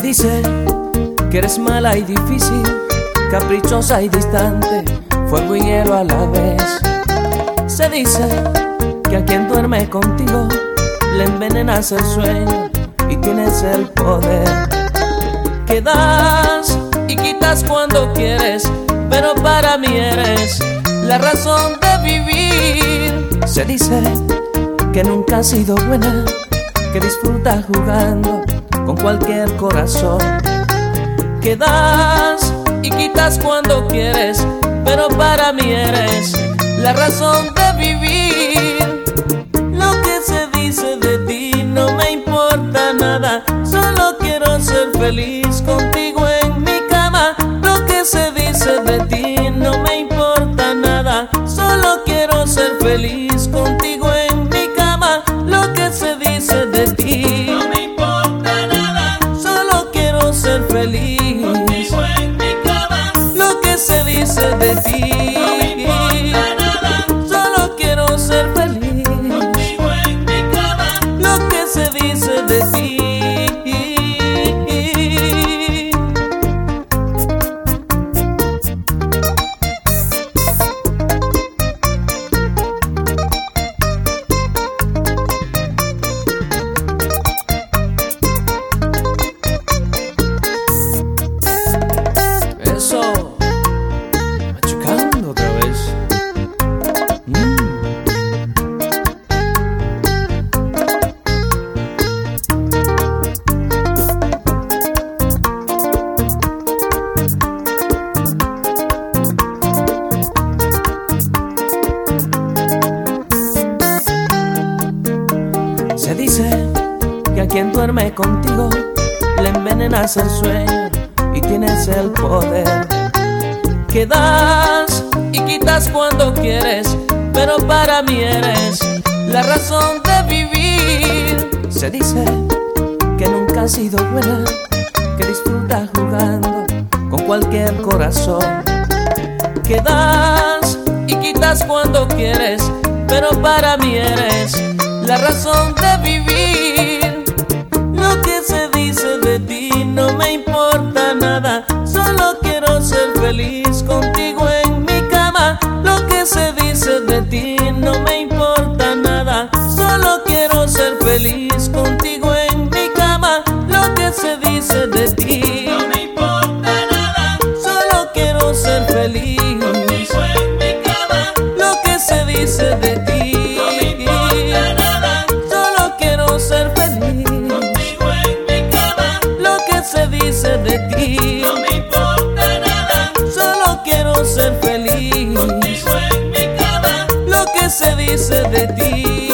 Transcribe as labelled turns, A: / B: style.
A: dice que eres mala y difícil, caprichosa y distante, fuego y hielo a la vez. Se dice que a quien duerme contigo le envenenas el sueño y tienes el poder. Que das y quitas cuando quieres, pero para mí eres la razón de vivir. Se dice que nunca has sido buena, que disfruta jugando con cualquier corazón. Que das y quitas cuando quieres, pero para mí eres la razón de vivir. Lo que se dice de ti no me importa nada, solo quiero ser feliz contigo en mi cama. Lo que se dice de ti no me importa nada, solo quiero ser feliz contigo dice Se dice que a quien duerme contigo le envenenas el sueño y tienes el poder. Que das y quitas cuando quieres, pero para mí eres la razón de vivir. Se dice que nunca has sido buena, que disfruta jugando con cualquier corazón. Que das y quitas cuando quieres, pero para mí eres la razón de vivir. Lo que se dice de ti no me importa nada, solo quiero ser feliz contigo en mi cama. Lo que se dice de ti no me Lo que se dice de ti,